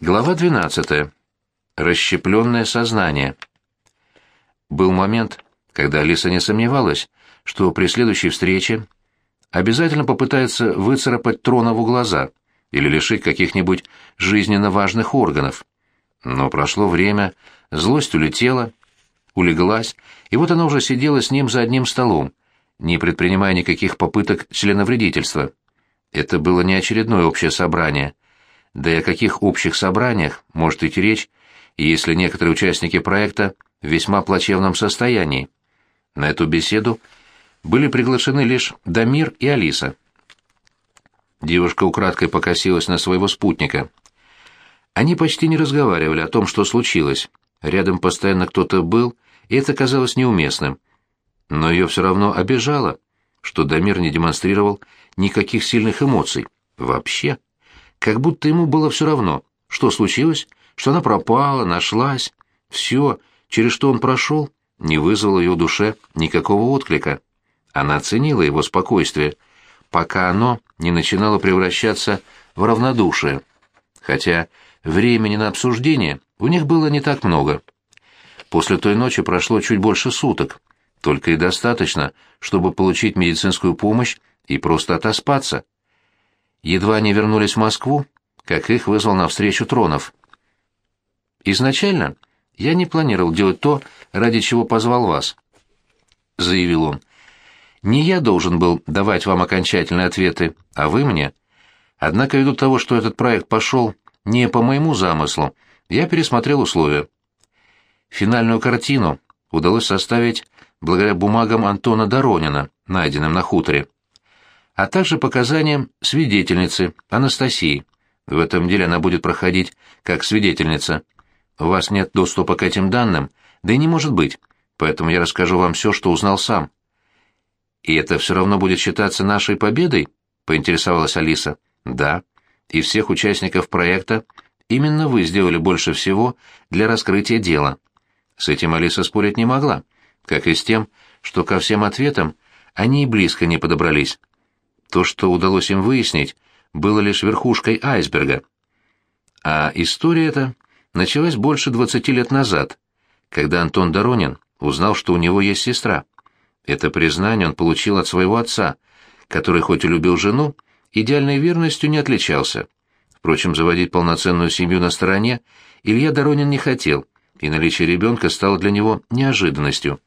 Глава 12. Расщепленное сознание. Был момент, когда Алиса не сомневалась, что при следующей встрече обязательно попытается выцарапать Тронову глаза или лишить каких-нибудь жизненно важных органов. Но прошло время, злость улетела, улеглась, и вот она уже сидела с ним за одним столом, не предпринимая никаких попыток членовредительства. Это было не очередное общее собрание. Да и о каких общих собраниях может идти речь, если некоторые участники проекта в весьма плачевном состоянии? На эту беседу были приглашены лишь Дамир и Алиса. Девушка украдкой покосилась на своего спутника. Они почти не разговаривали о том, что случилось. Рядом постоянно кто-то был, и это казалось неуместным. Но ее все равно обижало, что Дамир не демонстрировал никаких сильных эмоций. Вообще. Как будто ему было все равно, что случилось, что она пропала, нашлась. Все, через что он прошел, не вызвало ее душе никакого отклика. Она оценила его спокойствие, пока оно не начинало превращаться в равнодушие. Хотя времени на обсуждение у них было не так много. После той ночи прошло чуть больше суток, только и достаточно, чтобы получить медицинскую помощь и просто отоспаться. Едва они вернулись в Москву, как их вызвал навстречу Тронов. «Изначально я не планировал делать то, ради чего позвал вас», — заявил он. «Не я должен был давать вам окончательные ответы, а вы мне. Однако ввиду того, что этот проект пошел не по моему замыслу, я пересмотрел условия. Финальную картину удалось составить благодаря бумагам Антона Доронина, найденным на хуторе, а также показаниям свидетельницы Анастасии. В этом деле она будет проходить как свидетельница. У вас нет доступа к этим данным, да и не может быть, поэтому я расскажу вам все, что узнал сам. «И это все равно будет считаться нашей победой?» — поинтересовалась Алиса. «Да. И всех участников проекта именно вы сделали больше всего для раскрытия дела». С этим Алиса спорить не могла, как и с тем, что ко всем ответам они и близко не подобрались. То, что удалось им выяснить, было лишь верхушкой айсберга. А история эта началась больше двадцати лет назад, когда Антон Доронин узнал, что у него есть сестра. Это признание он получил от своего отца, который хоть и любил жену, идеальной верностью не отличался. Впрочем, заводить полноценную семью на стороне Илья Доронин не хотел — и наличие ребенка стало для него неожиданностью.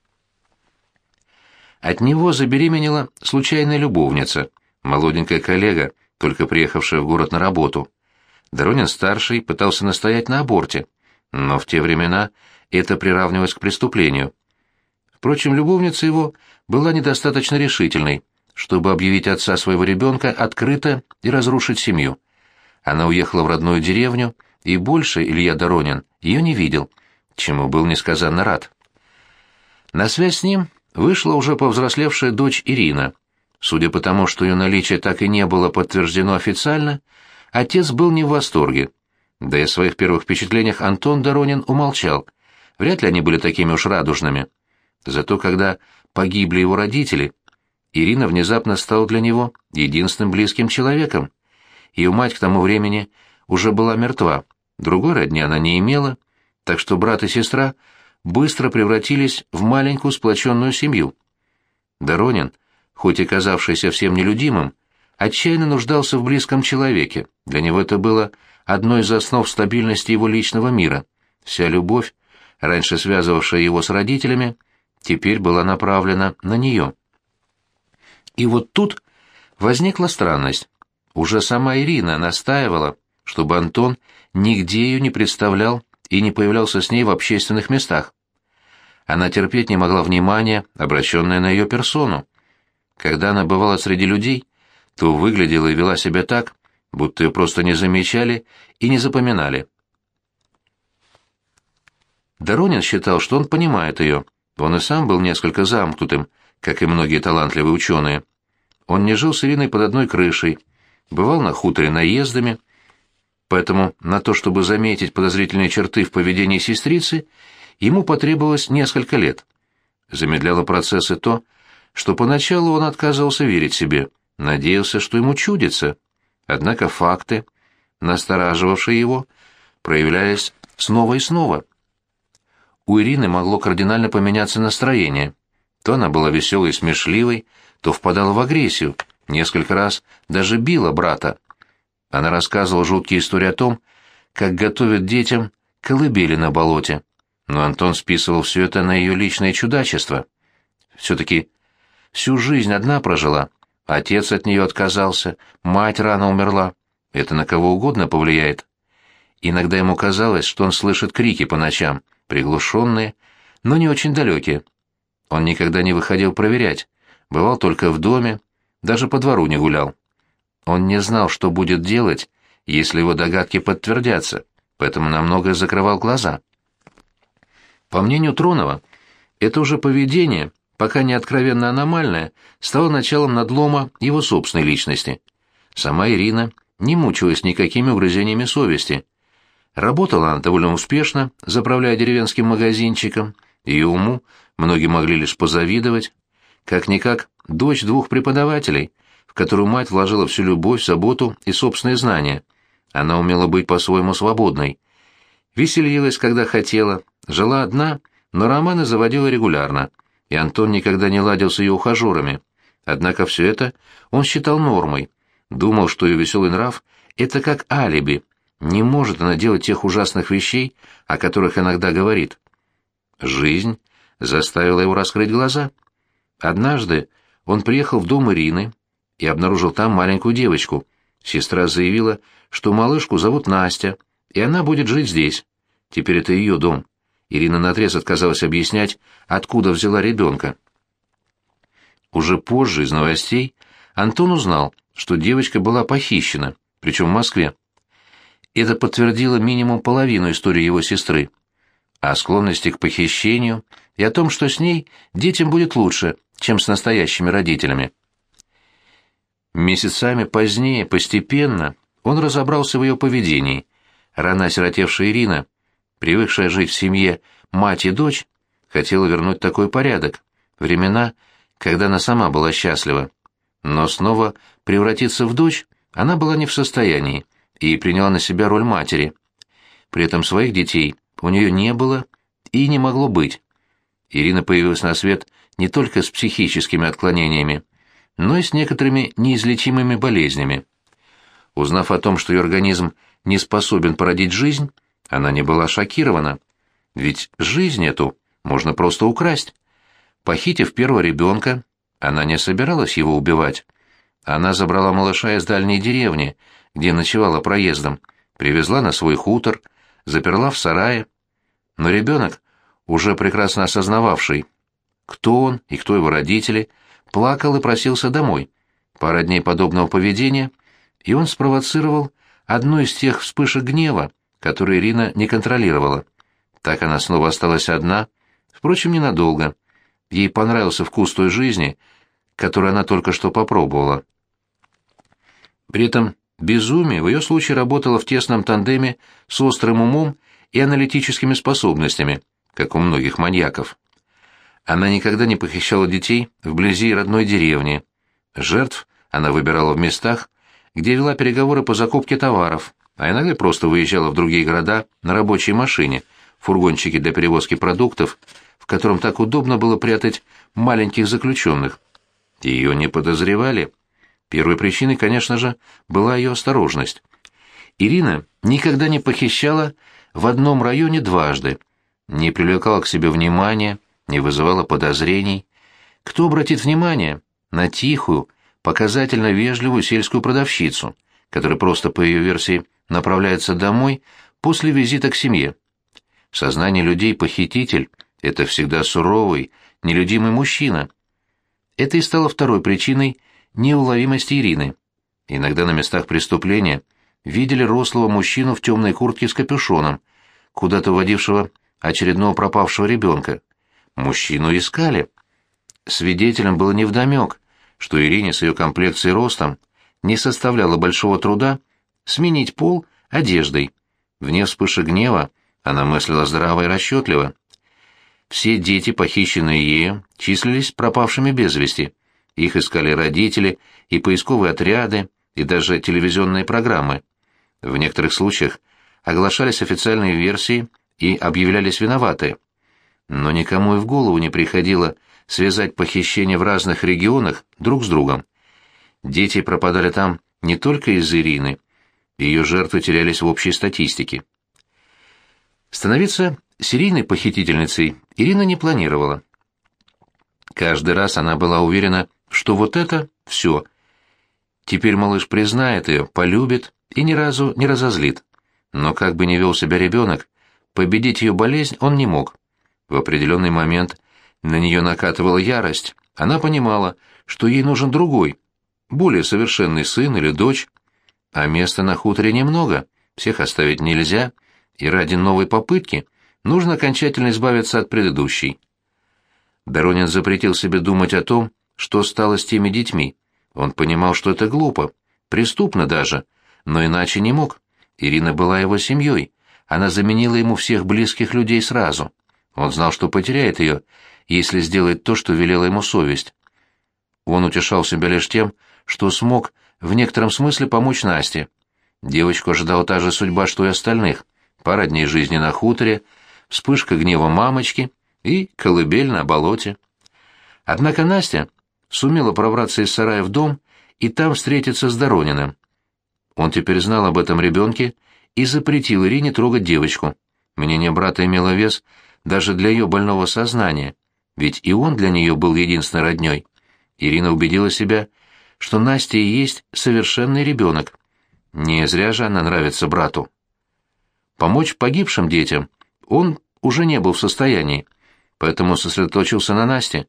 От него забеременела случайная любовница, молоденькая коллега, только приехавшая в город на работу. Доронин-старший пытался настоять на аборте, но в те времена это приравнивалось к преступлению. Впрочем, любовница его была недостаточно решительной, чтобы объявить отца своего ребенка открыто и разрушить семью. Она уехала в родную деревню, и больше Илья Доронин ее не видел, чему был несказанно рад. На связь с ним вышла уже повзрослевшая дочь Ирина. Судя по тому, что ее наличие так и не было подтверждено официально, отец был не в восторге. Да и о своих первых впечатлениях Антон Доронин умолчал. Вряд ли они были такими уж радужными. Зато когда погибли его родители, Ирина внезапно стала для него единственным близким человеком. Ее мать к тому времени уже была мертва, другой родни она не имела, так что брат и сестра быстро превратились в маленькую сплоченную семью. Доронин, хоть и казавшийся всем нелюдимым, отчаянно нуждался в близком человеке, для него это было одной из основ стабильности его личного мира. Вся любовь, раньше связывавшая его с родителями, теперь была направлена на нее. И вот тут возникла странность. Уже сама Ирина настаивала, чтобы Антон нигде ее не представлял и не появлялся с ней в общественных местах. Она терпеть не могла внимания, обращенное на ее персону. Когда она бывала среди людей, то выглядела и вела себя так, будто ее просто не замечали и не запоминали. Доронин считал, что он понимает ее. Он и сам был несколько замкнутым, как и многие талантливые ученые. Он не жил с Ириной под одной крышей, бывал на хуторе наездами, поэтому на то, чтобы заметить подозрительные черты в поведении сестрицы, ему потребовалось несколько лет. Замедляло процесс и то, что поначалу он отказывался верить себе, надеялся, что ему чудится. Однако факты, настораживавшие его, проявлялись снова и снова. У Ирины могло кардинально поменяться настроение. То она была веселой и смешливой, то впадала в агрессию, несколько раз даже била брата. Она рассказывала жуткие истории о том, как готовят детям колыбели на болоте. Но Антон списывал все это на ее личное чудачество. Все-таки всю жизнь одна прожила. Отец от нее отказался, мать рано умерла. Это на кого угодно повлияет. Иногда ему казалось, что он слышит крики по ночам, приглушенные, но не очень далекие. Он никогда не выходил проверять, бывал только в доме, даже по двору не гулял. Он не знал, что будет делать, если его догадки подтвердятся, поэтому намного закрывал глаза. По мнению Тронова, это уже поведение, пока не откровенно аномальное, стало началом надлома его собственной личности. Сама Ирина не мучилась никакими угрызениями совести. Работала она довольно успешно, заправляя деревенским магазинчиком, ее уму многие могли лишь позавидовать. Как-никак, дочь двух преподавателей, в которую мать вложила всю любовь, заботу и собственные знания. Она умела быть по-своему свободной. Веселилась, когда хотела, жила одна, но романы заводила регулярно, и Антон никогда не ладил с ее ухажерами. Однако все это он считал нормой, думал, что ее веселый нрав — это как алиби, не может она делать тех ужасных вещей, о которых иногда говорит. Жизнь заставила его раскрыть глаза. Однажды он приехал в дом Ирины и обнаружил там маленькую девочку. Сестра заявила, что малышку зовут Настя, и она будет жить здесь. Теперь это ее дом. Ирина наотрез отказалась объяснять, откуда взяла ребенка. Уже позже из новостей Антон узнал, что девочка была похищена, причем в Москве. Это подтвердило минимум половину истории его сестры. О склонности к похищению и о том, что с ней детям будет лучше, чем с настоящими родителями. Месяцами позднее, постепенно, он разобрался в ее поведении. Рано осиротевшая Ирина, привыкшая жить в семье мать и дочь, хотела вернуть такой порядок, времена, когда она сама была счастлива. Но снова превратиться в дочь она была не в состоянии и приняла на себя роль матери. При этом своих детей у нее не было и не могло быть. Ирина появилась на свет не только с психическими отклонениями, но и с некоторыми неизлечимыми болезнями. Узнав о том, что ее организм не способен породить жизнь, она не была шокирована. Ведь жизнь эту можно просто украсть. Похитив первого ребенка, она не собиралась его убивать. Она забрала малыша из дальней деревни, где ночевала проездом, привезла на свой хутор, заперла в сарае. Но ребенок, уже прекрасно осознававший, кто он и кто его родители, плакал и просился домой. Пара дней подобного поведения, и он спровоцировал одну из тех вспышек гнева, которые Ирина не контролировала. Так она снова осталась одна, впрочем, ненадолго. Ей понравился вкус той жизни, которую она только что попробовала. При этом безумие в ее случае работало в тесном тандеме с острым умом и аналитическими способностями, как у многих маньяков. Она никогда не похищала детей вблизи родной деревни. Жертв она выбирала в местах, где вела переговоры по закупке товаров, а иногда просто выезжала в другие города на рабочей машине, фургончике для перевозки продуктов, в котором так удобно было прятать маленьких заключенных. Ее не подозревали. Первой причиной, конечно же, была ее осторожность. Ирина никогда не похищала в одном районе дважды, не привлекала к себе внимания, не вызывала подозрений. Кто обратит внимание на тихую, показательно вежливую сельскую продавщицу, которая просто, по ее версии, направляется домой после визита к семье? В сознании людей похититель — это всегда суровый, нелюдимый мужчина. Это и стало второй причиной неуловимости Ирины. Иногда на местах преступления видели рослого мужчину в темной куртке с капюшоном, куда-то водившего очередного пропавшего ребенка. Мужчину искали. Свидетелем было невдомек, что Ирине с ее комплекцией и ростом не составляло большого труда сменить пол одеждой. Вне вспышек гнева она мыслила здраво и расчетливо. Все дети, похищенные ею, числились пропавшими без вести. Их искали родители и поисковые отряды, и даже телевизионные программы. В некоторых случаях оглашались официальные версии и объявлялись виноваты. Но никому и в голову не приходило связать похищение в разных регионах друг с другом. Дети пропадали там не только из-за Ирины, ее жертвы терялись в общей статистике. Становиться серийной похитительницей Ирина не планировала. Каждый раз она была уверена, что вот это все. Теперь малыш признает ее, полюбит и ни разу не разозлит. Но как бы ни вел себя ребенок, победить ее болезнь он не мог. В определенный момент на нее накатывала ярость. Она понимала, что ей нужен другой, более совершенный сын или дочь. А места на хуторе немного, всех оставить нельзя, и ради новой попытки нужно окончательно избавиться от предыдущей. Доронин запретил себе думать о том, что стало с теми детьми. Он понимал, что это глупо, преступно даже, но иначе не мог. Ирина была его семьей, она заменила ему всех близких людей сразу. Он знал, что потеряет ее, если сделает то, что велела ему совесть. Он утешал себя лишь тем, что смог в некотором смысле помочь Насте. Девочку ожидала та же судьба, что и остальных. Пара дней жизни на хуторе, вспышка гнева мамочки и колыбель на болоте. Однако Настя сумела пробраться из сарая в дом и там встретиться с Дорониным. Он теперь знал об этом ребенке и запретил Ирине трогать девочку. Мнение брата имело вес даже для ее больного сознания, ведь и он для нее был единственной родней. Ирина убедила себя, что Настя и есть совершенный ребенок. Не зря же она нравится брату. Помочь погибшим детям он уже не был в состоянии, поэтому сосредоточился на Насте.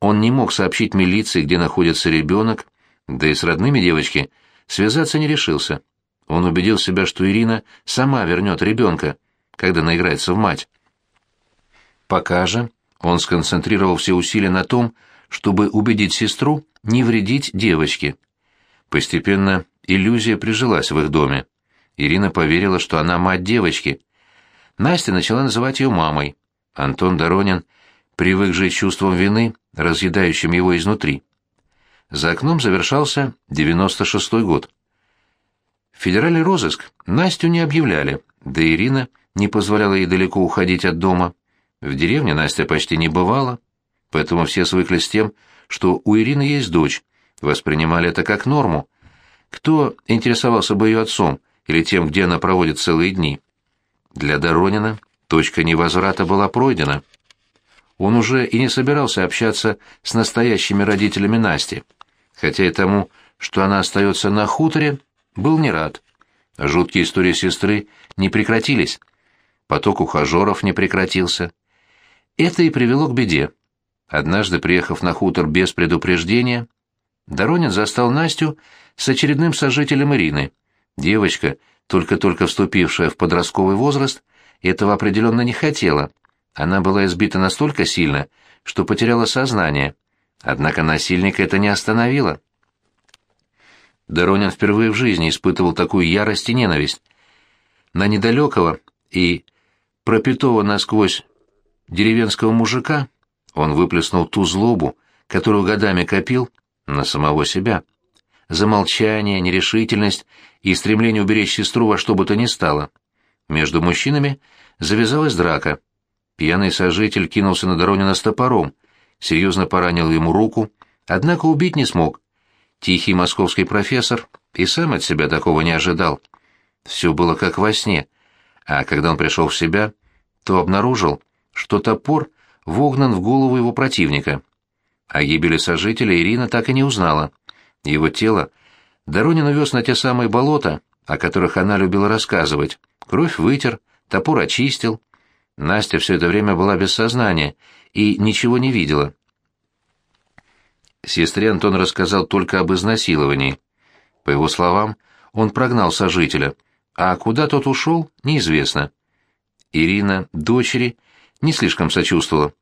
Он не мог сообщить милиции, где находится ребенок, да и с родными девочки связаться не решился. Он убедил себя, что Ирина сама вернет ребенка, когда наиграется в мать. Пока же он сконцентрировал все усилия на том, чтобы убедить сестру не вредить девочке. Постепенно иллюзия прижилась в их доме. Ирина поверила, что она мать девочки. Настя начала называть ее мамой. Антон Доронин привык жить чувством вины, разъедающим его изнутри. За окном завершался 96-й год. Федеральный розыск Настю не объявляли, да Ирина не позволяла ей далеко уходить от дома. В деревне Настя почти не бывала, поэтому все свыклись с тем, что у Ирины есть дочь, воспринимали это как норму. Кто интересовался бы ее отцом или тем, где она проводит целые дни? Для Доронина точка невозврата была пройдена. Он уже и не собирался общаться с настоящими родителями Насти, хотя и тому, что она остается на хуторе, был не рад. Жуткие истории сестры не прекратились. Поток ухажеров не прекратился. Это и привело к беде. Однажды, приехав на хутор без предупреждения, Доронин застал Настю с очередным сожителем Ирины. Девочка, только-только вступившая в подростковый возраст, этого определенно не хотела. Она была избита настолько сильно, что потеряла сознание. Однако насильника это не остановило. Доронин впервые в жизни испытывал такую ярость и ненависть. На недалекого и пропитого насквозь деревенского мужика он выплеснул ту злобу, которую годами копил, на самого себя. За молчание, нерешительность и стремление уберечь сестру во что бы то ни стало. Между мужчинами завязалась драка. Пьяный сожитель кинулся на Доронина с топором, серьезно поранил ему руку, однако убить не смог. Тихий московский профессор и сам от себя такого не ожидал. Все было как во сне, а когда он пришел в себя, то обнаружил, что топор вогнан в голову его противника. О гибели сожителя Ирина так и не узнала. Его тело Доронин увез на те самые болота, о которых она любила рассказывать. Кровь вытер, топор очистил. Настя все это время была без сознания и ничего не видела. Сестре Антон рассказал только об изнасиловании. По его словам, он прогнал сожителя, а куда тот ушел, неизвестно. Ирина, дочери, не слишком сочувствовала,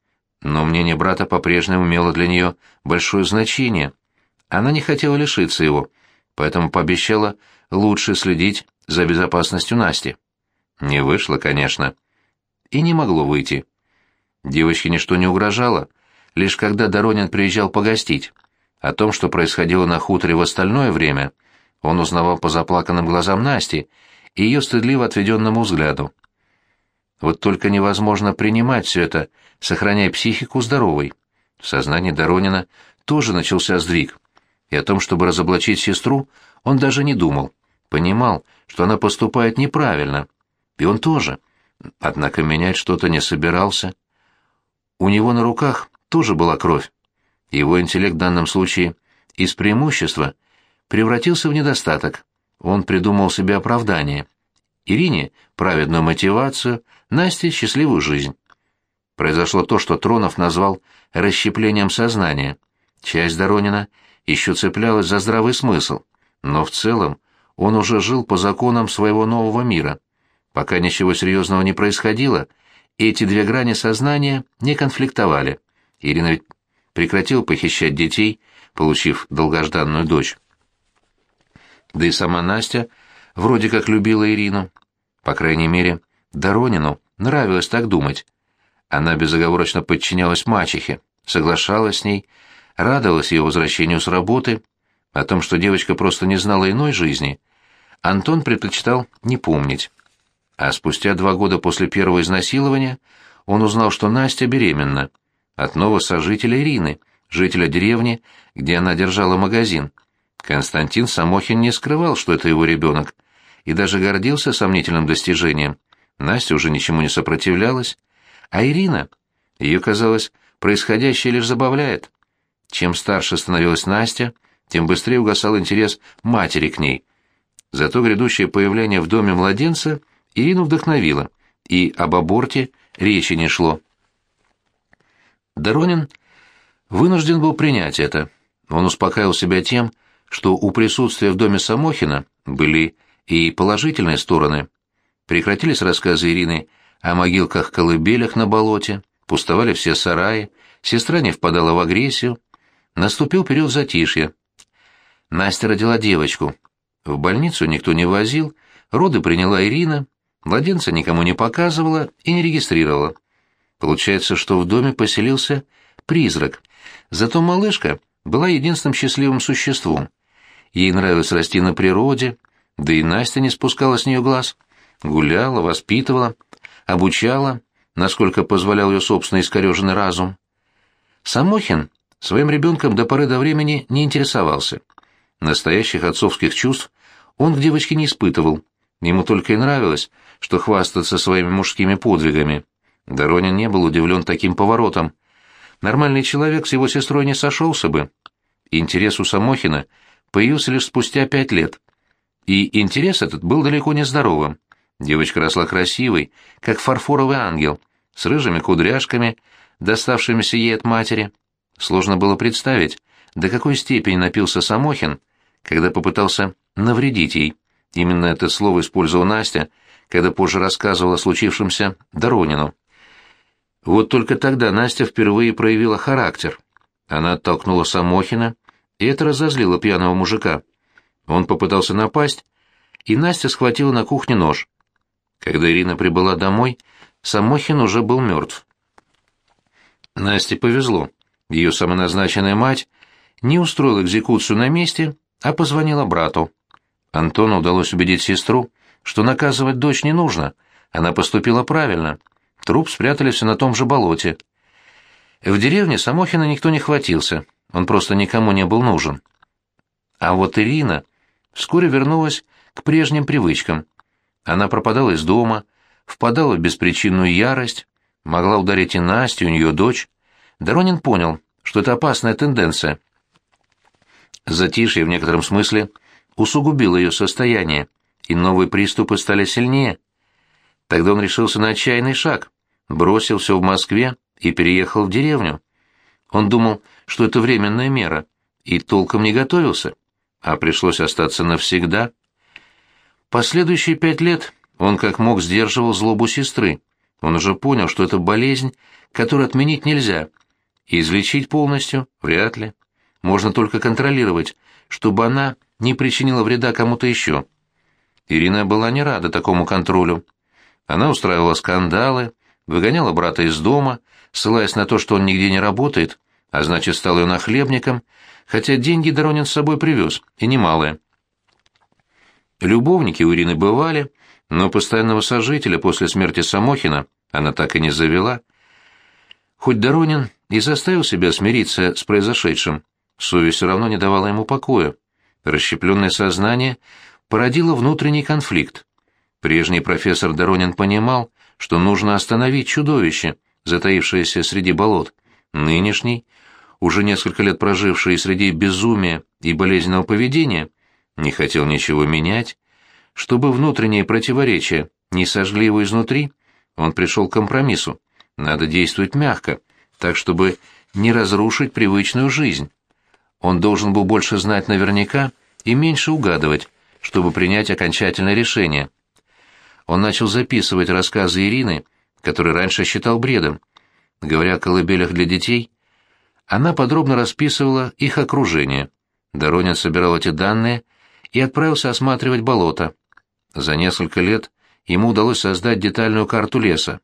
но мнение брата по-прежнему имело для нее большое значение. Она не хотела лишиться его, поэтому пообещала лучше следить за безопасностью Насти. Не вышло, конечно. И не могло выйти. Девочке ничто не угрожало, лишь когда Доронин приезжал погостить. О том, что происходило на хуторе в остальное время, он узнавал по заплаканным глазам Насти и ее стыдливо отведенному взгляду. Вот только невозможно принимать все это, сохраняя психику здоровой. В сознании Доронина тоже начался сдвиг, и о том, чтобы разоблачить сестру, он даже не думал. Понимал, что она поступает неправильно. И он тоже. Однако менять что-то не собирался. У него на руках тоже была кровь. Его интеллект в данном случае из преимущества превратился в недостаток. Он придумал себе оправдание. Ирине — праведную мотивацию, Насте — счастливую жизнь. Произошло то, что Тронов назвал расщеплением сознания. Часть Доронина еще цеплялась за здравый смысл, но в целом он уже жил по законам своего нового мира. Пока ничего серьезного не происходило, эти две грани сознания не конфликтовали. Ирина ведь прекратила похищать детей, получив долгожданную дочь. Да и сама Настя вроде как любила Ирину. По крайней мере, Доронину нравилось так думать. Она безоговорочно подчинялась мачехе, соглашалась с ней, радовалась ее возвращению с работы. О том, что девочка просто не знала иной жизни, Антон предпочитал не помнить. А спустя два года после первого изнасилования он узнал, что Настя беременна от нового сожителя Ирины, жителя деревни, где она держала магазин. Константин Самохин не скрывал, что это его ребенок, и даже гордился сомнительным достижением. Настя уже ничему не сопротивлялась, а Ирина, ее, казалось, происходящее лишь забавляет. Чем старше становилась Настя, тем быстрее угасал интерес матери к ней. Зато грядущее появление в доме младенца Ирину вдохновило, и об аборте речи не шло. Доронин вынужден был принять это. Он успокаивал себя тем, что у присутствия в доме Самохина были и положительные стороны. Прекратились рассказы Ирины о могилках-колыбелях на болоте, пустовали все сараи, сестра не впадала в агрессию. Наступил период затишья. Настя родила девочку. В больницу никто не возил, роды приняла Ирина, младенца никому не показывала и не регистрировала. Получается, что в доме поселился призрак. Зато малышка была единственным счастливым существом. Ей нравилось расти на природе, да и Настя не спускала с нее глаз. Гуляла, воспитывала, обучала, насколько позволял ее собственный искореженный разум. Самохин своим ребенком до поры до времени не интересовался. Настоящих отцовских чувств он к девочке не испытывал. Ему только и нравилось, что хвастаться своими мужскими подвигами. Доронин не был удивлен таким поворотом. Нормальный человек с его сестрой не сошелся бы. Интерес у Самохина появился лишь спустя пять лет. И интерес этот был далеко не здоровым. Девочка росла красивой, как фарфоровый ангел, с рыжими кудряшками, доставшимися ей от матери. Сложно было представить, до какой степени напился Самохин, когда попытался навредить ей. Именно это слово использовала Настя, когда позже рассказывала о случившемся Доронину. Вот только тогда Настя впервые проявила характер. Она оттолкнула Самохина, и это разозлило пьяного мужика. Он попытался напасть, и Настя схватила на кухне нож. Когда Ирина прибыла домой, Самохин уже был мертв. Насте повезло. Ее самоназначенная мать не устроила экзекуцию на месте, а позвонила брату. Антону удалось убедить сестру, что наказывать дочь не нужно, она поступила правильно — Труп спрятали на том же болоте. В деревне Самохина никто не хватился, он просто никому не был нужен. А вот Ирина вскоре вернулась к прежним привычкам. Она пропадала из дома, впадала в беспричинную ярость, могла ударить и Настю, и нее дочь. Доронин понял, что это опасная тенденция. Затишье в некотором смысле усугубило ее состояние, и новые приступы стали сильнее. Тогда он решился на отчаянный шаг бросил все в Москве и переехал в деревню. Он думал, что это временная мера, и толком не готовился, а пришлось остаться навсегда. Последующие пять лет он как мог сдерживал злобу сестры. Он уже понял, что это болезнь, которую отменить нельзя, и излечить полностью вряд ли. Можно только контролировать, чтобы она не причинила вреда кому-то еще. Ирина была не рада такому контролю. Она устраивала скандалы, выгоняла брата из дома, ссылаясь на то, что он нигде не работает, а значит, стал ее нахлебником, хотя деньги Доронин с собой привез, и немалые. Любовники у Ирины бывали, но постоянного сожителя после смерти Самохина она так и не завела. Хоть Доронин и заставил себя смириться с произошедшим, совесть все равно не давала ему покоя. Расщепленное сознание породило внутренний конфликт. Прежний профессор Доронин понимал, что нужно остановить чудовище, затаившееся среди болот. Нынешний, уже несколько лет проживший среди безумия и болезненного поведения, не хотел ничего менять. Чтобы внутренние противоречия не сожгли его изнутри, он пришел к компромиссу. Надо действовать мягко, так чтобы не разрушить привычную жизнь. Он должен был больше знать наверняка и меньше угадывать, чтобы принять окончательное решение. Он начал записывать рассказы Ирины, которые раньше считал бредом. Говоря о колыбелях для детей, она подробно расписывала их окружение. Доронин собирал эти данные и отправился осматривать болото. За несколько лет ему удалось создать детальную карту леса.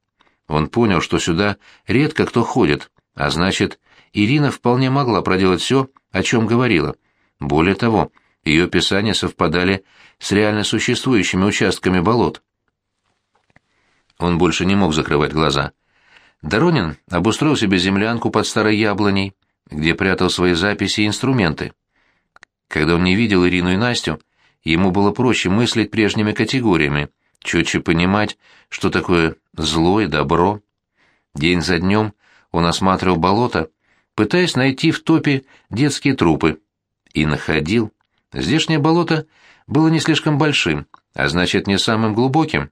Он понял, что сюда редко кто ходит, а значит, Ирина вполне могла проделать все, о чем говорила. Более того, ее описания совпадали с реально существующими участками болот. Он больше не мог закрывать глаза. Доронин обустроил себе землянку под старой яблоней, где прятал свои записи и инструменты. Когда он не видел Ирину и Настю, ему было проще мыслить прежними категориями, четче понимать, что такое зло и добро. День за днем он осматривал болото, пытаясь найти в топе детские трупы. И находил. Здешнее болото было не слишком большим, а значит, не самым глубоким.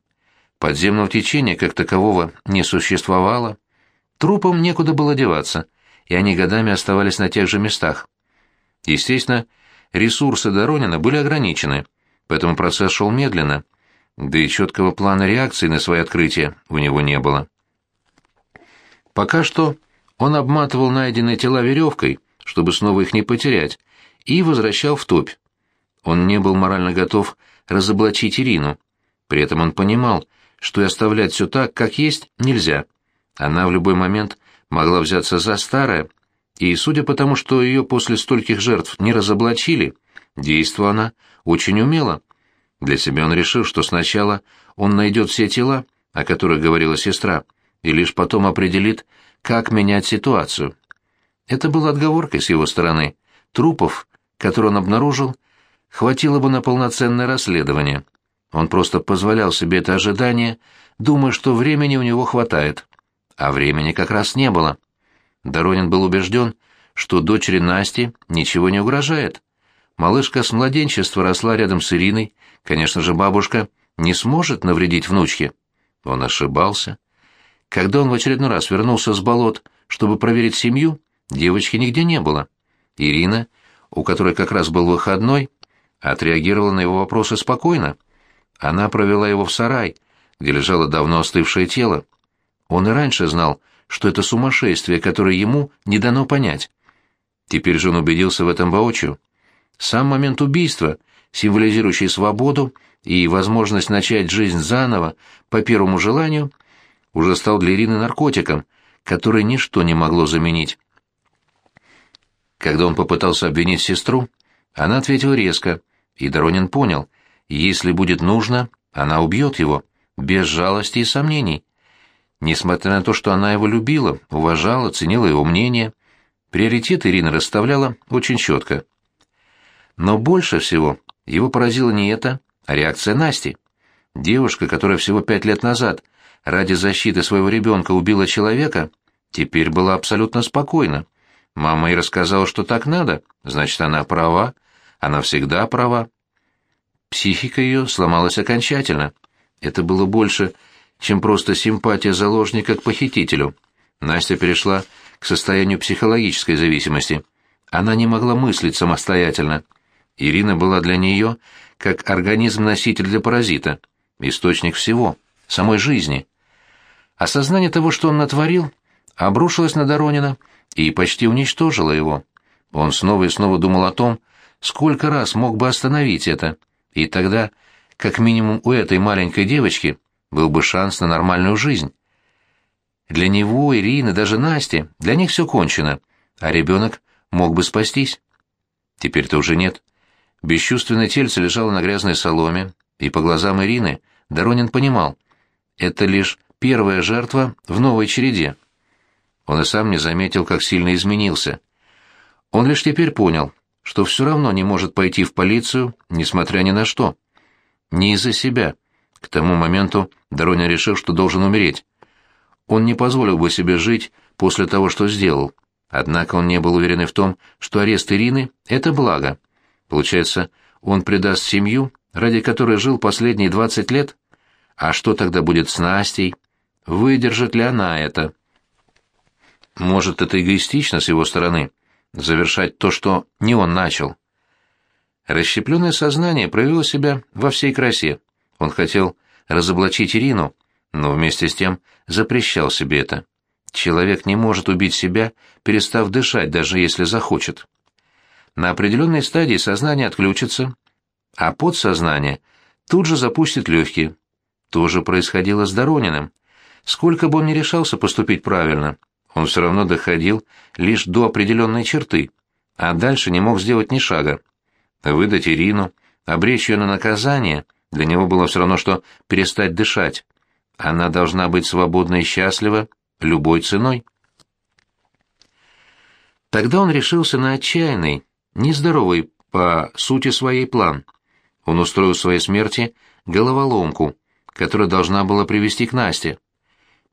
Подземного течения как такового не существовало. Трупам некуда было деваться, и они годами оставались на тех же местах. Естественно, ресурсы Доронина были ограничены, поэтому процесс шел медленно, да и четкого плана реакции на свои открытия у него не было. Пока что он обматывал найденные тела веревкой, чтобы снова их не потерять, и возвращал в топь. Он не был морально готов разоблачить Ирину. При этом он понимал, что и оставлять все так, как есть, нельзя. Она в любой момент могла взяться за старое, и, судя по тому, что ее после стольких жертв не разоблачили, действовала она очень умело. Для себя он решил, что сначала он найдет все тела, о которых говорила сестра, и лишь потом определит, как менять ситуацию. Это было отговоркой с его стороны. Трупов, которые он обнаружил, хватило бы на полноценное расследование. Он просто позволял себе это ожидание, думая, что времени у него хватает. А времени как раз не было. Доронин был убежден, что дочери Насти ничего не угрожает. Малышка с младенчества росла рядом с Ириной, конечно же, бабушка не сможет навредить внучке. Он ошибался. Когда он в очередной раз вернулся с болот, чтобы проверить семью, девочки нигде не было. Ирина, у которой как раз был выходной, отреагировала на его вопросы спокойно. Она провела его в сарай, где лежало давно остывшее тело. Он и раньше знал, что это сумасшествие, которое ему не дано понять. Теперь же он убедился в этом воочию. Сам момент убийства, символизирующий свободу и возможность начать жизнь заново по первому желанию, уже стал для Ирины наркотиком, который ничто не могло заменить. Когда он попытался обвинить сестру, она ответила резко, и Доронин понял, если будет нужно, она убьет его, без жалости и сомнений. Несмотря на то, что она его любила, уважала, ценила его мнение, приоритет Ирина расставляла очень четко. Но больше всего его поразило не это, а реакция Насти. Девушка, которая всего пять лет назад ради защиты своего ребенка убила человека, теперь была абсолютно спокойна. Мама ей рассказала, что так надо, значит, она права, она всегда права. Психика ее сломалась окончательно. Это было больше, чем просто симпатия заложника к похитителю. Настя перешла к состоянию психологической зависимости. Она не могла мыслить самостоятельно. Ирина была для нее как организм-носитель для паразита, источник всего, самой жизни. Осознание того, что он натворил, обрушилось на Доронина и почти уничтожило его. Он снова и снова думал о том, сколько раз мог бы остановить это, и тогда, как минимум у этой маленькой девочки, был бы шанс на нормальную жизнь. Для него, Ирины, даже Насти, для них все кончено, а ребенок мог бы спастись. Теперь-то уже нет. Бесчувственное тельце лежало на грязной соломе, и по глазам Ирины Доронин понимал, это лишь первая жертва в новой череде. Он и сам не заметил, как сильно изменился. Он лишь теперь понял, что все равно не может пойти в полицию, несмотря ни на что. Не из-за себя. К тому моменту Доронин решил, что должен умереть. Он не позволил бы себе жить после того, что сделал. Однако он не был уверен в том, что арест Ирины — это благо. Получается, он предаст семью, ради которой жил последние двадцать лет? А что тогда будет с Настей? Выдержит ли она это? Может, это эгоистично с его стороны — завершать то, что не он начал. Расщепленное сознание проявило себя во всей красе. Он хотел разоблачить Ирину, но вместе с тем запрещал себе это. Человек не может убить себя, перестав дышать, даже если захочет. На определенной стадии сознание отключится, а подсознание тут же запустит легкие. То же происходило с Дорониным. Сколько бы он ни решался поступить правильно, он все равно доходил лишь до определенной черты, а дальше не мог сделать ни шага. Выдать Ирину, обречь ее на наказание, для него было все равно, что перестать дышать. Она должна быть свободна и счастлива любой ценой. Тогда он решился на отчаянный, нездоровый по сути своей план. Он устроил своей смерти головоломку, которая должна была привести к Насте.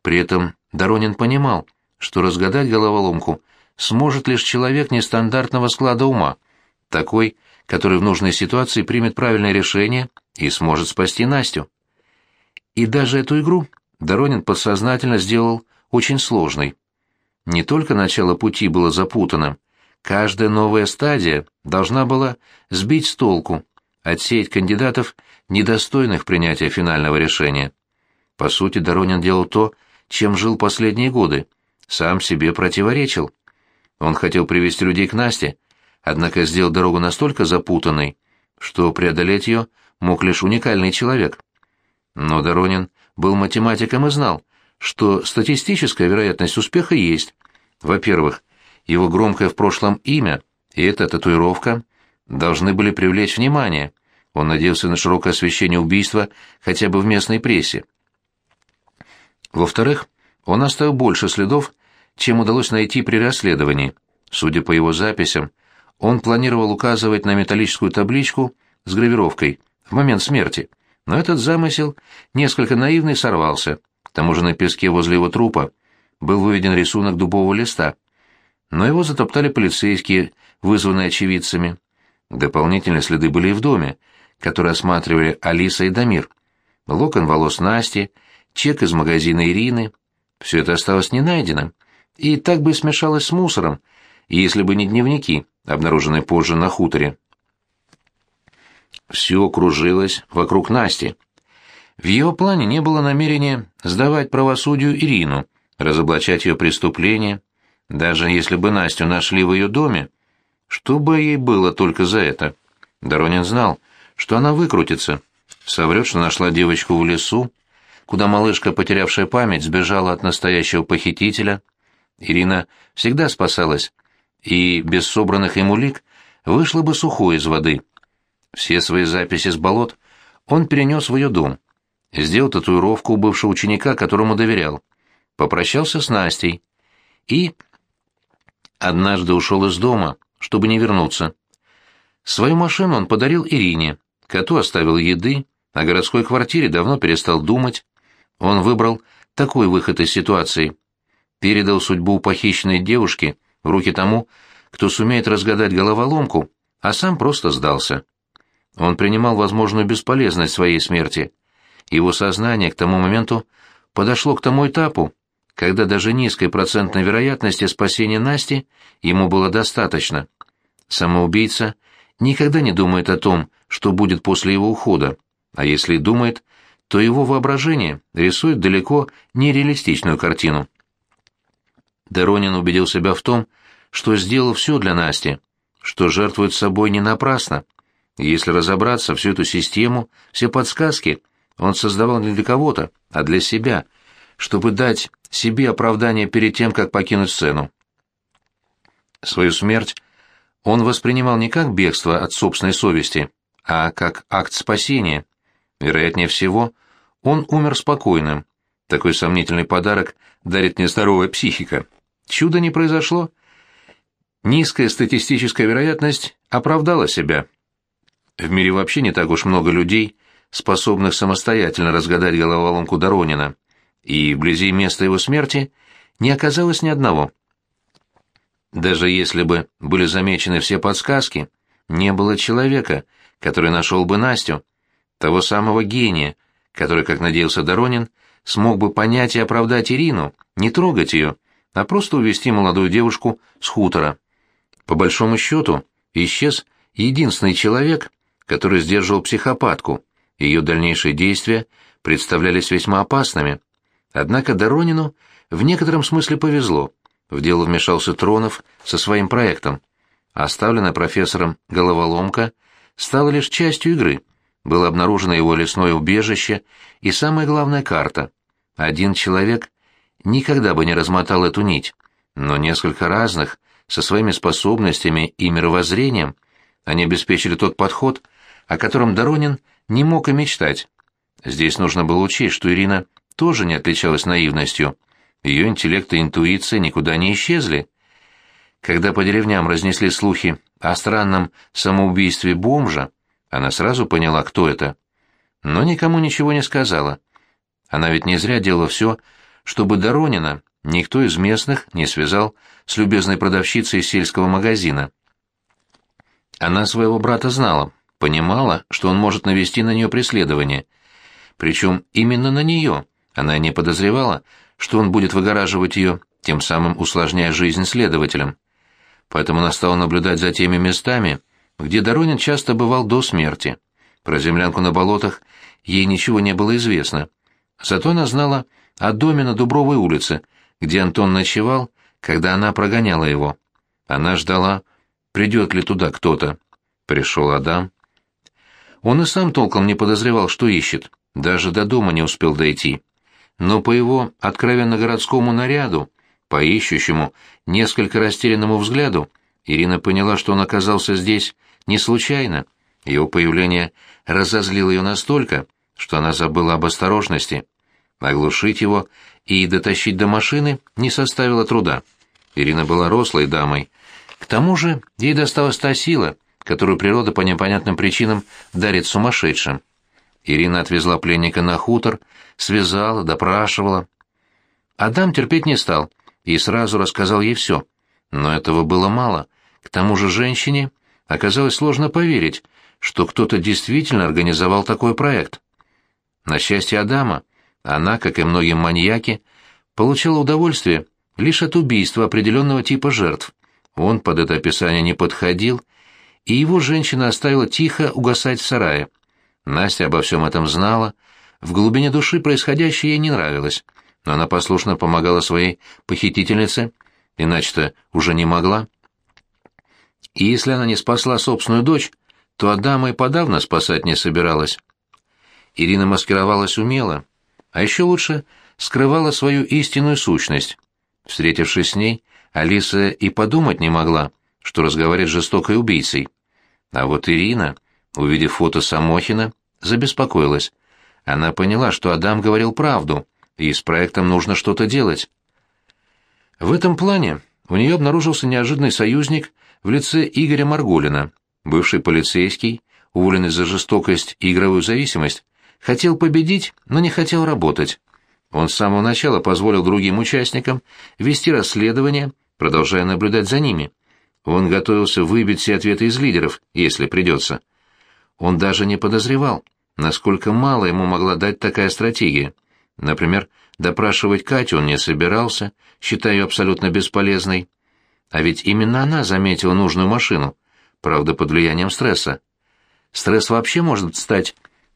При этом Доронин понимал, что разгадать головоломку сможет лишь человек нестандартного склада ума, такой, который в нужной ситуации примет правильное решение и сможет спасти Настю. И даже эту игру Доронин подсознательно сделал очень сложной. Не только начало пути было запутанным, каждая новая стадия должна была сбить с толку, отсеять кандидатов, недостойных принятия финального решения. По сути, Доронин делал то, чем жил последние годы, сам себе противоречил. Он хотел привести людей к Насте, однако сделал дорогу настолько запутанной, что преодолеть ее мог лишь уникальный человек. Но Доронин был математиком и знал, что статистическая вероятность успеха есть. Во-первых, его громкое в прошлом имя и эта татуировка должны были привлечь внимание. Он надеялся на широкое освещение убийства хотя бы в местной прессе. Во-вторых, он оставил больше следов, чем удалось найти при расследовании. Судя по его записям, он планировал указывать на металлическую табличку с гравировкой в момент смерти, но этот замысел несколько наивный сорвался. К тому же на песке возле его трупа был выведен рисунок дубового листа. Но его затоптали полицейские, вызванные очевидцами. Дополнительные следы были и в доме, который осматривали Алиса и Дамир. Локон волос Насти, чек из магазина Ирины. Все это осталось не найденным, и так бы смешалось с мусором, если бы не дневники, обнаруженные позже на хуторе. Все кружилось вокруг Насти. В ее плане не было намерения сдавать правосудию Ирину, разоблачать ее преступления. Даже если бы Настю нашли в ее доме, что бы ей было только за это? Доронин знал, что она выкрутится, соврет, что нашла девочку в лесу, куда малышка, потерявшая память, сбежала от настоящего похитителя. Ирина всегда спасалась, и без собранных ему лик вышла бы сухой из воды. Все свои записи с болот он перенес в ее дом, сделал татуировку у бывшего ученика, которому доверял, попрощался с Настей и однажды ушел из дома, чтобы не вернуться. Свою машину он подарил Ирине, коту оставил еды, о городской квартире давно перестал думать. Он выбрал такой выход из ситуации. Передал судьбу похищенной девушки в руки тому, кто сумеет разгадать головоломку, а сам просто сдался. Он принимал возможную бесполезность своей смерти. Его сознание к тому моменту подошло к тому этапу, когда даже низкой процентной вероятности спасения Насти ему было достаточно. Самоубийца никогда не думает о том, что будет после его ухода, а если думает, то его воображение рисует далеко нереалистичную картину. Деронин убедил себя в том, что сделал все для Насти, что жертвует собой не напрасно. Если разобраться, всю эту систему, все подсказки он создавал не для кого-то, а для себя, чтобы дать себе оправдание перед тем, как покинуть сцену. Свою смерть он воспринимал не как бегство от собственной совести, а как акт спасения. Вероятнее всего, он умер спокойным. Такой сомнительный подарок дарит нездоровая психика. Чудо не произошло. Низкая статистическая вероятность оправдала себя. В мире вообще не так уж много людей, способных самостоятельно разгадать головоломку Доронина, и вблизи места его смерти не оказалось ни одного. Даже если бы были замечены все подсказки, не было человека, который нашел бы Настю, того самого гения, который, как надеялся Доронин, смог бы понять и оправдать Ирину, не трогать ее, а просто увести молодую девушку с хутора. По большому счету, исчез единственный человек, который сдерживал психопатку, ее дальнейшие действия представлялись весьма опасными. Однако Доронину в некотором смысле повезло. В дело вмешался Тронов со своим проектом. Оставленная профессором головоломка стала лишь частью игры. Было обнаружено его лесное убежище и, самая главная, карта. Один человек никогда бы не размотал эту нить, но несколько разных, со своими способностями и мировоззрением, они обеспечили тот подход, о котором Доронин не мог и мечтать. Здесь нужно было учесть, что Ирина тоже не отличалась наивностью. Ее интеллект и интуиция никуда не исчезли. Когда по деревням разнесли слухи о странном самоубийстве бомжа, она сразу поняла, кто это. Но никому ничего не сказала. Она ведь не зря делала все, чтобы Доронина никто из местных не связал с любезной продавщицей сельского магазина. Она своего брата знала, понимала, что он может навести на нее преследование. Причем именно на нее. Она не подозревала, что он будет выгораживать ее, тем самым усложняя жизнь следователям. Поэтому она стала наблюдать за теми местами, где Доронин часто бывал до смерти. Про землянку на болотах ей ничего не было известно. Зато она знала о доме на Дубровой улице, где Антон ночевал, когда она прогоняла его. Она ждала, придет ли туда кто-то. Пришел Адам. Он и сам толком не подозревал, что ищет, даже до дома не успел дойти. Но по его откровенно городскому наряду, по ищущему, несколько растерянному взгляду, Ирина поняла, что он оказался здесь не случайно. Его появление разозлило ее настолько, что она забыла об осторожности. Оглушить его и дотащить до машины не составило труда. Ирина была рослой дамой. К тому же ей досталась та сила, которую природа по непонятным причинам дарит сумасшедшим. Ирина отвезла пленника на хутор, связала, допрашивала. Адам терпеть не стал и сразу рассказал ей все. Но этого было мало. К тому же женщине оказалось сложно поверить, что кто-то действительно организовал такой проект. На счастье Адама, она, как и многие маньяки, получила удовольствие лишь от убийства определенного типа жертв. Он под это описание не подходил и его женщина оставила тихо угасать в сарае. Настя обо всем этом знала, в глубине души происходящее ей не нравилось, но она послушно помогала своей похитительнице, иначе-то уже не могла. И если она не спасла собственную дочь, то Адама и подавно спасать не собиралась. Ирина маскировалась умело, а еще лучше скрывала свою истинную сущность. Встретившись с ней, Алиса и подумать не могла, что разговаривает с жестокой убийцей. А вот Ирина, увидев фото Самохина, забеспокоилась. Она поняла, что Адам говорил правду, и с проектом нужно что-то делать. В этом плане у нее обнаружился неожиданный союзник в лице Игоря Марголина, бывший полицейский, уволенный за жестокость и игровую зависимость, хотел победить, но не хотел работать. Он с самого начала позволил другим участникам вести расследование, продолжая наблюдать за ними. Он готовился выбить все ответы из лидеров, если придется. Он даже не подозревал, насколько мало ему могла дать такая стратегия. Например, допрашивать Катю он не собирался, считая ее абсолютно бесполезной. А ведь именно она заметила нужную машину, правда, под влиянием стресса. Стресс вообще может стать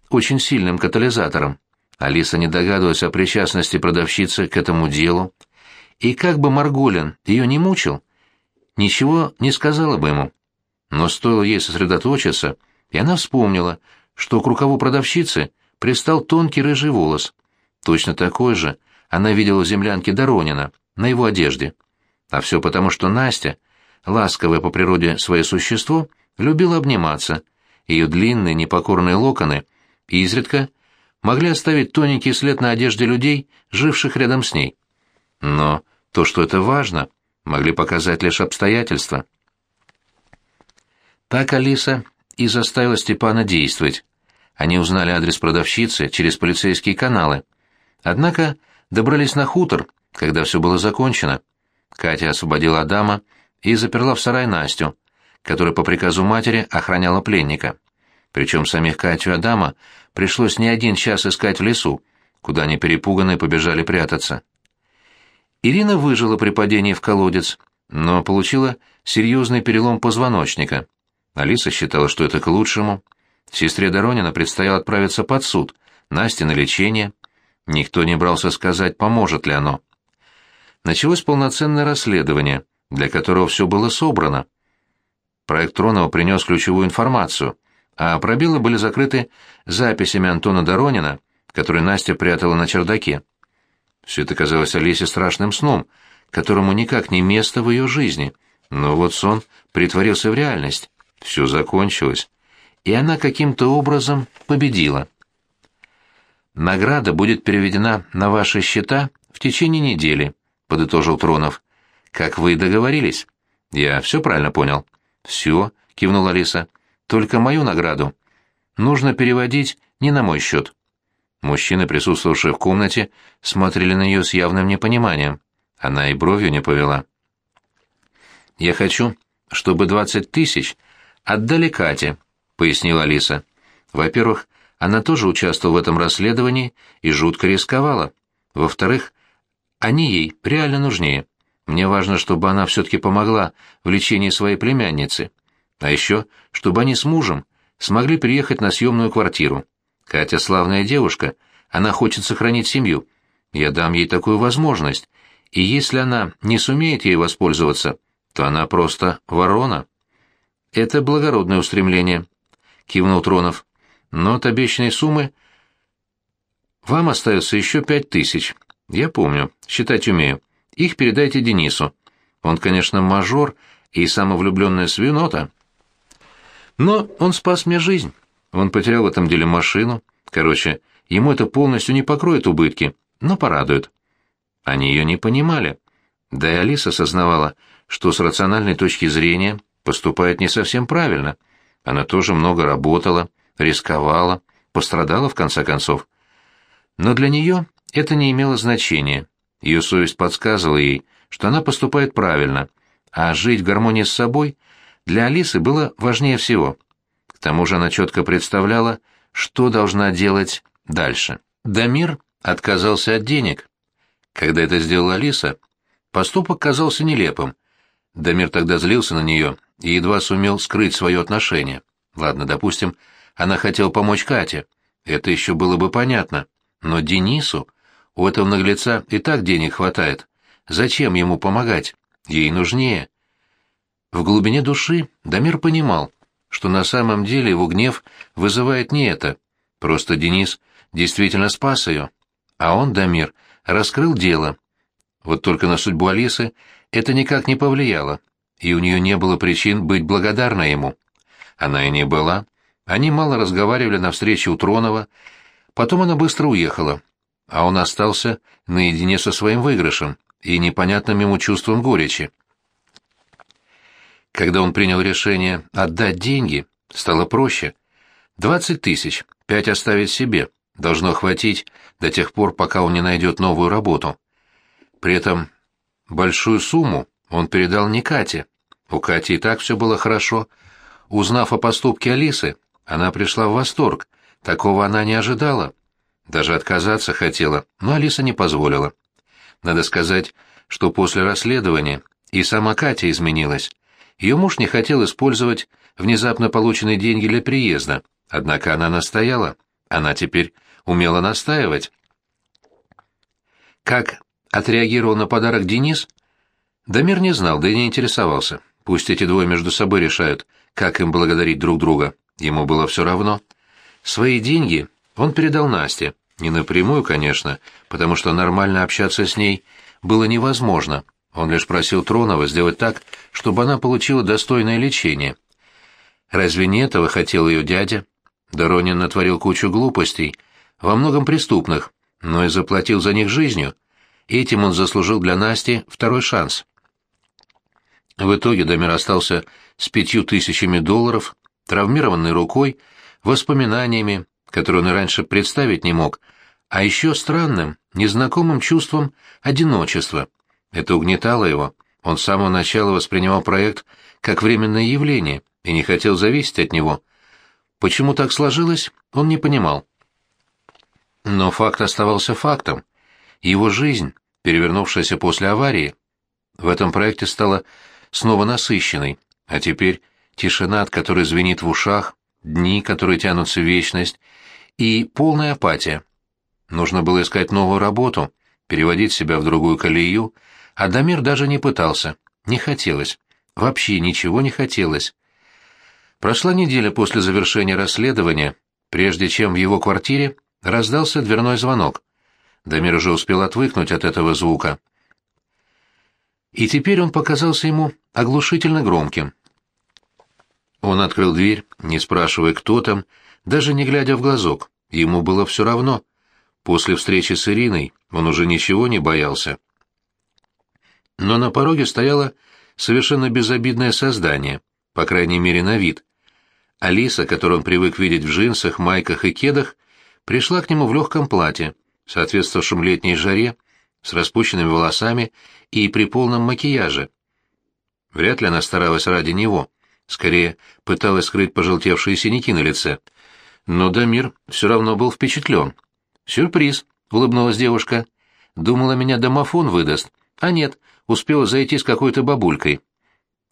очень сильным катализатором. Алиса не догадывалась о причастности продавщицы к этому делу. И как бы Марголин ее не мучил, ничего не сказала бы ему. Но стоило ей сосредоточиться, и она вспомнила, что к рукаву продавщицы пристал тонкий рыжий волос. Точно такой же она видела в землянке Доронина, на его одежде. А все потому, что Настя, ласковое по природе свое существо, любила обниматься. Ее длинные непокорные локоны изредка могли оставить тоненький след на одежде людей, живших рядом с ней. Но то, что это важно, могли показать лишь обстоятельства. Так Алиса и заставила Степана действовать. Они узнали адрес продавщицы через полицейские каналы. Однако добрались на хутор, когда все было закончено. Катя освободила Адама и заперла в сарай Настю, которая по приказу матери охраняла пленника. Причем самих Катю и Адама пришлось не один час искать в лесу, куда они перепуганные побежали прятаться. Ирина выжила при падении в колодец, но получила серьезный перелом позвоночника. Алиса считала, что это к лучшему. Сестре Доронина предстояло отправиться под суд, Насте на лечение. Никто не брался сказать, поможет ли оно. Началось полноценное расследование, для которого все было собрано. Проект Тронова принес ключевую информацию, а пробелы были закрыты записями Антона Доронина, которые Настя прятала на чердаке. Все это казалось Алисе страшным сном, которому никак не место в ее жизни. Но вот сон притворился в реальность. Все закончилось. И она каким-то образом победила. «Награда будет переведена на ваши счета в течение недели», — подытожил Тронов. «Как вы договорились?» «Я все правильно понял?» «Все», — кивнула Алиса. «Только мою награду. Нужно переводить не на мой счет». Мужчины, присутствовавшие в комнате, смотрели на нее с явным непониманием. Она и бровью не повела. «Я хочу, чтобы двадцать тысяч отдали Кате», — пояснила Алиса. «Во-первых, она тоже участвовала в этом расследовании и жутко рисковала. Во-вторых, они ей реально нужнее. Мне важно, чтобы она все-таки помогла в лечении своей племянницы. А еще, чтобы они с мужем смогли приехать на съемную квартиру. Катя славная девушка, она хочет сохранить семью. Я дам ей такую возможность, и если она не сумеет ей воспользоваться, то она просто ворона. Это благородное устремление, кивнул Тронов. Но от обещанной суммы вам остается еще пять тысяч. Я помню, считать умею. Их передайте Денису. Он, конечно, мажор и самовлюбленная свинота. Но он спас мне жизнь. Он потерял в этом деле машину. Короче, ему это полностью не покроет убытки, но порадует. Они ее не понимали. Да и Алиса осознавала, что с рациональной точки зрения поступает не совсем правильно. Она тоже много работала, рисковала, пострадала в конце концов. Но для нее это не имело значения. Ее совесть подсказывала ей, что она поступает правильно, а жить в гармонии с собой для Алисы было важнее всего. К тому же она четко представляла, что должна делать дальше. Дамир отказался от денег. Когда это сделала Алиса, поступок казался нелепым. Дамир тогда злился на нее и едва сумел скрыть свое отношение. Ладно, допустим, она хотела помочь Кате. Это еще было бы понятно. Но Денису у этого наглеца и так денег хватает. Зачем ему помогать? Ей нужнее. В глубине души Дамир понимал, что на самом деле его гнев вызывает не это. Просто Денис действительно спас ее. А он, Дамир, раскрыл дело. Вот только на судьбу Алисы это никак не повлияло, и у нее не было причин быть благодарной ему. Она и не была. Они мало разговаривали на встрече у Тронова, потом она быстро уехала, а он остался наедине со своим выигрышем и непонятным ему чувством горечи. Когда он принял решение отдать деньги, стало проще. Двадцать тысяч, пять оставить себе, должно хватить до тех пор, пока он не найдет новую работу. При этом большую сумму он передал не Кате. У Кати и так все было хорошо. Узнав о поступке Алисы, она пришла в восторг. Такого она не ожидала. Даже отказаться хотела, но Алиса не позволила. Надо сказать, что после расследования и сама Катя изменилась. Ее муж не хотел использовать внезапно полученные деньги для приезда, однако она настояла. Она теперь умела настаивать. Как отреагировал на подарок Денис? Дамир не знал, да и не интересовался. Пусть эти двое между собой решают, как им благодарить друг друга. Ему было все равно. Свои деньги он передал Насте. Не напрямую, конечно, потому что нормально общаться с ней было невозможно. Он лишь просил Тронова сделать так, чтобы она получила достойное лечение. Разве не этого хотел ее дядя? Доронин натворил кучу глупостей, во многом преступных, но и заплатил за них жизнью. Этим он заслужил для Насти второй шанс. В итоге Дамир остался с пятью тысячами долларов, травмированной рукой, воспоминаниями, которые он и раньше представить не мог, а еще странным, незнакомым чувством одиночества. Это угнетало его. Он с самого начала воспринимал проект как временное явление и не хотел зависеть от него. Почему так сложилось, он не понимал. Но факт оставался фактом. Его жизнь, перевернувшаяся после аварии, в этом проекте стала снова насыщенной, а теперь тишина, от которой звенит в ушах, дни, которые тянутся в вечность, и полная апатия. Нужно было искать новую работу, переводить себя в другую колею, а Дамир даже не пытался, не хотелось, вообще ничего не хотелось. Прошла неделя после завершения расследования, прежде чем в его квартире раздался дверной звонок. Дамир уже успел отвыкнуть от этого звука. И теперь он показался ему оглушительно громким. Он открыл дверь, не спрашивая, кто там, даже не глядя в глазок. Ему было все равно. После встречи с Ириной он уже ничего не боялся. Но на пороге стояло совершенно безобидное создание, по крайней мере на вид. Алиса, которую он привык видеть в джинсах, майках и кедах, пришла к нему в легком платье, соответствовавшем летней жаре, с распущенными волосами и при полном макияже. Вряд ли она старалась ради него, скорее пыталась скрыть пожелтевшие синяки на лице. Но Дамир все равно был впечатлен. «Сюрприз», — улыбнулась девушка. «Думала, меня домофон выдаст. А нет, успела зайти с какой-то бабулькой.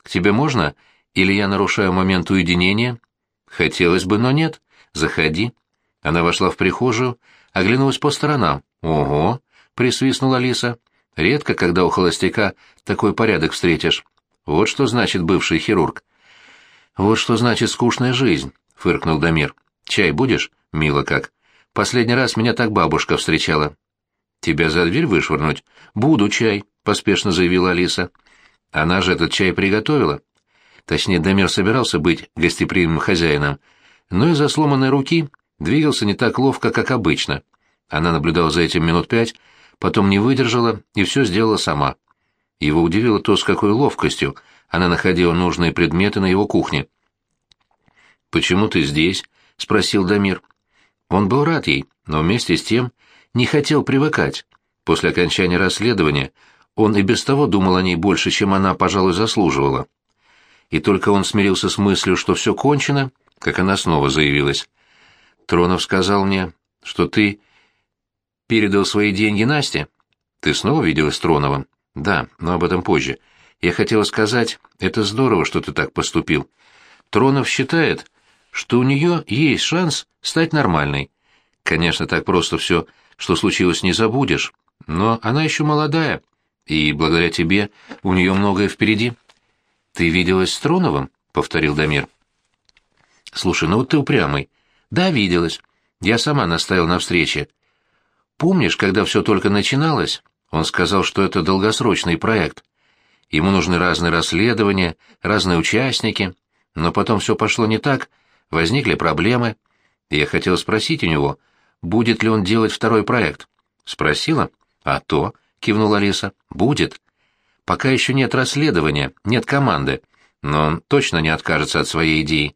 К тебе можно? Или я нарушаю момент уединения?» «Хотелось бы, но нет. Заходи». Она вошла в прихожую, оглянулась по сторонам. «Ого!» — присвистнула Алиса. «Редко, когда у холостяка такой порядок встретишь. Вот что значит бывший хирург». «Вот что значит скучная жизнь», — фыркнул Дамир. «Чай будешь? Мило как. Последний раз меня так бабушка встречала». «Тебя за дверь вышвырнуть? Буду чай», — поспешно заявила Алиса. Она же этот чай приготовила. Точнее, Дамир собирался быть гостеприимным хозяином, но из-за сломанной руки двигался не так ловко, как обычно. Она наблюдала за этим минут пять, потом не выдержала и все сделала сама. Его удивило то, с какой ловкостью она находила нужные предметы на его кухне. «Почему ты здесь?» — спросил Дамир. Он был рад ей, но вместе с тем не хотел привыкать. После окончания расследования он и без того думал о ней больше, чем она, пожалуй, заслуживала. И только он смирился с мыслью, что все кончено, как она снова заявилась. Тронов сказал мне, что ты передал свои деньги Насте. Ты снова виделась с Троновым? Да, но об этом позже. Я хотела сказать, это здорово, что ты так поступил. Тронов считает, что у нее есть шанс стать нормальной. Конечно, так просто все, что случилось, не забудешь, но она еще молодая, и благодаря тебе у нее многое впереди. Ты виделась с Троновым? — повторил Дамир. Слушай, ну вот ты упрямый. Да, виделась. Я сама настоял на встрече. Помнишь, когда все только начиналось, он сказал, что это долгосрочный проект. Ему нужны разные расследования, разные участники, но потом все пошло не так, возникли проблемы. Я хотел спросить у него, будет ли он делать второй проект. Спросила? А то, кивнула Алиса, будет. Пока еще нет расследования, нет команды, но он точно не откажется от своей идеи.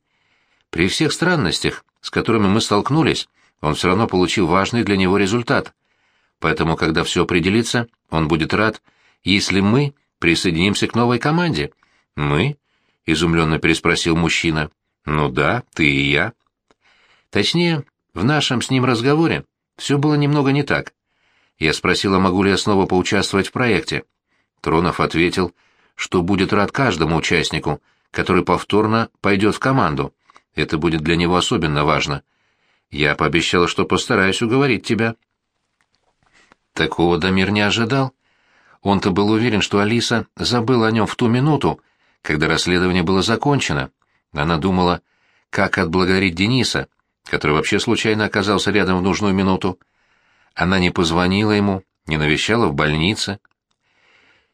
При всех странностях, с которыми мы столкнулись, он все равно получил важный для него результат. Поэтому, когда все определится, он будет рад, если мы присоединимся к новой команде. «Мы?» — изумленно переспросил мужчина. «Ну да, ты и я». Точнее, в нашем с ним разговоре все было немного не так. Я спросила, могу ли я снова поучаствовать в проекте. Тронов ответил, что будет рад каждому участнику, который повторно пойдет в команду. Это будет для него особенно важно. Я пообещала, что постараюсь уговорить тебя. Такого Дамир не ожидал. Он-то был уверен, что Алиса забыла о нем в ту минуту, когда расследование было закончено. Она думала, как отблагодарить Дениса, который вообще случайно оказался рядом в нужную минуту. Она не позвонила ему, не навещала в больнице.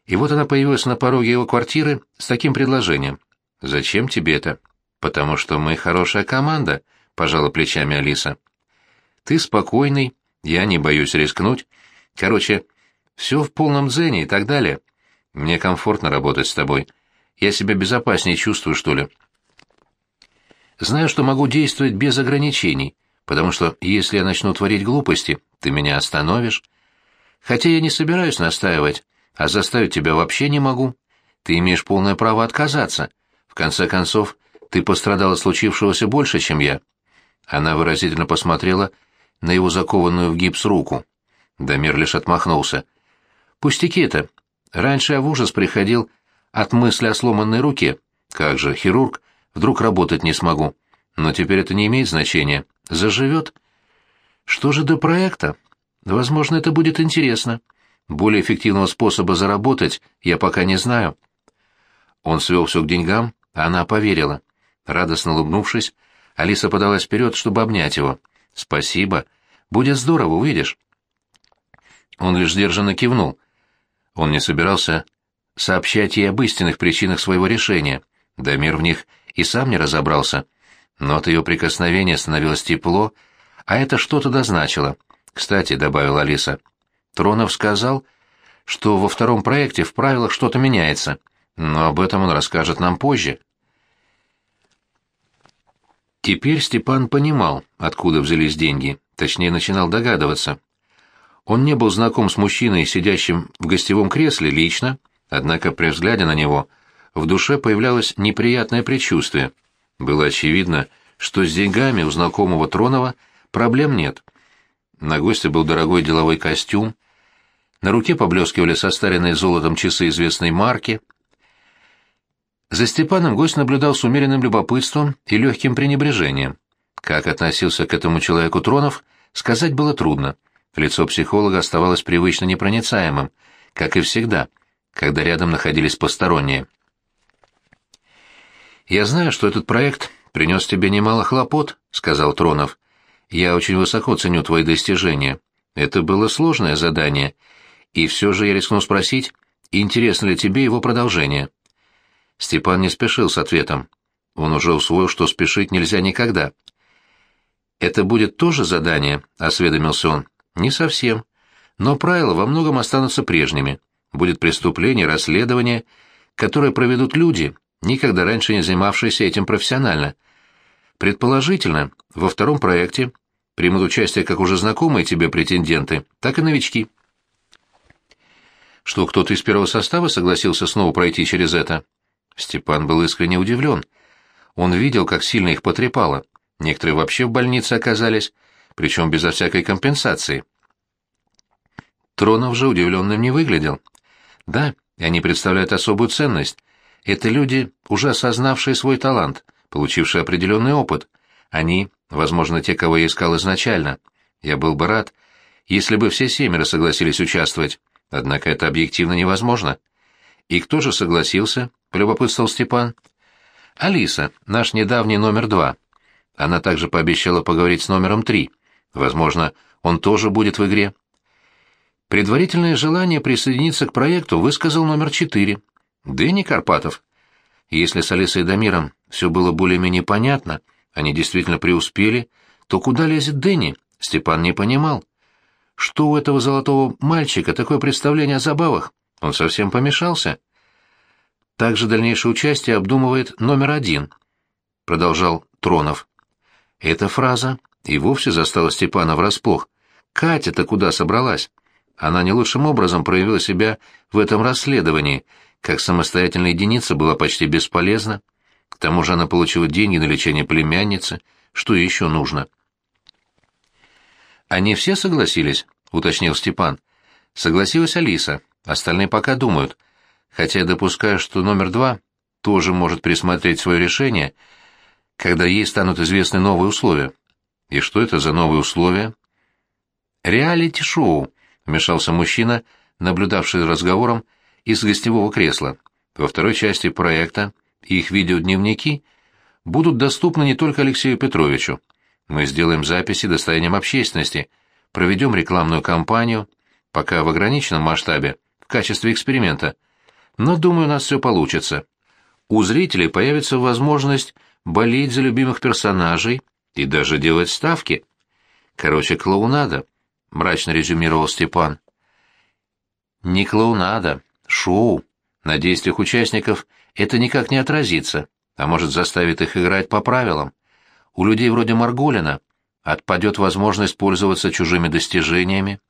И вот она появилась на пороге его квартиры с таким предложением. «Зачем тебе это?» «Потому что мы хорошая команда», — пожала плечами Алиса. Ты спокойный, я не боюсь рискнуть. Короче, все в полном дзене и так далее. Мне комфортно работать с тобой. Я себя безопаснее чувствую, что ли. Знаю, что могу действовать без ограничений, потому что если я начну творить глупости, ты меня остановишь. Хотя я не собираюсь настаивать, а заставить тебя вообще не могу. Ты имеешь полное право отказаться. В конце концов, ты пострадал от случившегося больше, чем я». Она выразительно посмотрела на его закованную в гипс руку. Дамир лишь отмахнулся. «Пустяки это. Раньше я в ужас приходил от мысли о сломанной руке. Как же, хирург, вдруг работать не смогу. Но теперь это не имеет значения. Заживет. Что же до проекта? Возможно, это будет интересно. Более эффективного способа заработать я пока не знаю». Он свел все к деньгам, а она поверила. Радостно улыбнувшись, Алиса подалась вперед, чтобы обнять его. «Спасибо. Будет здорово, увидишь». Он лишь сдержанно кивнул. Он не собирался сообщать ей об истинных причинах своего решения. Дамир в них и сам не разобрался. Но от ее прикосновения становилось тепло, а это что-то дозначило. «Кстати», — добавила Алиса, — Тронов сказал, что во втором проекте в правилах что-то меняется, но об этом он расскажет нам позже. Теперь Степан понимал, откуда взялись деньги, точнее начинал догадываться. Он не был знаком с мужчиной, сидящим в гостевом кресле лично, однако при взгляде на него в душе появлялось неприятное предчувствие. Было очевидно, что с деньгами у знакомого Тронова проблем нет. На госте был дорогой деловой костюм, на руке поблескивали состаренные золотом часы известной марки — за Степаном гость наблюдал с умеренным любопытством и легким пренебрежением. Как относился к этому человеку Тронов, сказать было трудно. Лицо психолога оставалось привычно непроницаемым, как и всегда, когда рядом находились посторонние. «Я знаю, что этот проект принес тебе немало хлопот», — сказал Тронов. «Я очень высоко ценю твои достижения. Это было сложное задание, и все же я рискну спросить, интересно ли тебе его продолжение». Степан не спешил с ответом. Он уже усвоил, что спешить нельзя никогда. «Это будет тоже задание?» — осведомился он. «Не совсем. Но правила во многом останутся прежними. Будет преступление, расследование, которое проведут люди, никогда раньше не занимавшиеся этим профессионально. Предположительно, во втором проекте примут участие как уже знакомые тебе претенденты, так и новички». Что кто-то из первого состава согласился снова пройти через это? Степан был искренне удивлен. Он видел, как сильно их потрепало. Некоторые вообще в больнице оказались, причем безо всякой компенсации. Тронов же удивленным не выглядел. Да, они представляют особую ценность. Это люди, уже осознавшие свой талант, получившие определенный опыт. Они, возможно, те, кого я искал изначально. Я был бы рад, если бы все семеро согласились участвовать, однако это объективно невозможно. И кто же согласился? — полюбопытствовал Степан. «Алиса, наш недавний номер два. Она также пообещала поговорить с номером три. Возможно, он тоже будет в игре». Предварительное желание присоединиться к проекту высказал номер четыре. Дэнни Карпатов. Если с Алисой и Дамиром все было более-менее понятно, они действительно преуспели, то куда лезет Дэнни, Степан не понимал. Что у этого золотого мальчика такое представление о забавах? Он совсем помешался. Также дальнейшее участие обдумывает номер один, продолжал Тронов. Эта фраза и вовсе застала Степана врасплох. Катя-то куда собралась? Она не лучшим образом проявила себя в этом расследовании, как самостоятельная единица была почти бесполезна. К тому же она получила деньги на лечение племянницы. Что еще нужно? «Они все согласились?» — уточнил Степан. «Согласилась Алиса. Остальные пока думают хотя я допускаю, что номер два тоже может присмотреть свое решение, когда ей станут известны новые условия. И что это за новые условия? «Реалити-шоу», — вмешался мужчина, наблюдавший разговором из гостевого кресла. Во второй части проекта их видеодневники будут доступны не только Алексею Петровичу. Мы сделаем записи достоянием общественности, проведем рекламную кампанию, пока в ограниченном масштабе, в качестве эксперимента — но, думаю, у нас все получится. У зрителей появится возможность болеть за любимых персонажей и даже делать ставки. Короче, клоунада, мрачно резюмировал Степан. Не клоунада, шоу. На действиях участников это никак не отразится, а может заставит их играть по правилам. У людей вроде Марголина отпадет возможность пользоваться чужими достижениями.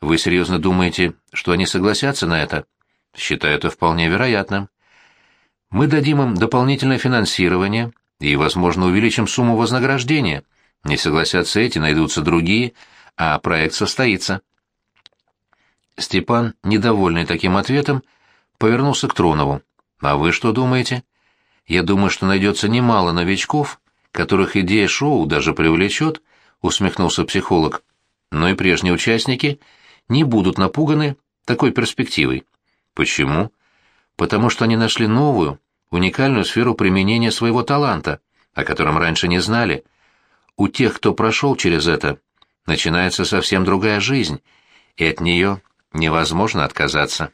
Вы серьезно думаете, что они согласятся на это? Считаю это вполне вероятным. Мы дадим им дополнительное финансирование и, возможно, увеличим сумму вознаграждения. Не согласятся эти, найдутся другие, а проект состоится. Степан, недовольный таким ответом, повернулся к Тронову. «А вы что думаете?» «Я думаю, что найдется немало новичков, которых идея шоу даже привлечет», — усмехнулся психолог. «Но и прежние участники не будут напуганы такой перспективой». «Почему?» «Потому что они нашли новую, уникальную сферу применения своего таланта, о котором раньше не знали. У тех, кто прошел через это, начинается совсем другая жизнь, и от нее невозможно отказаться».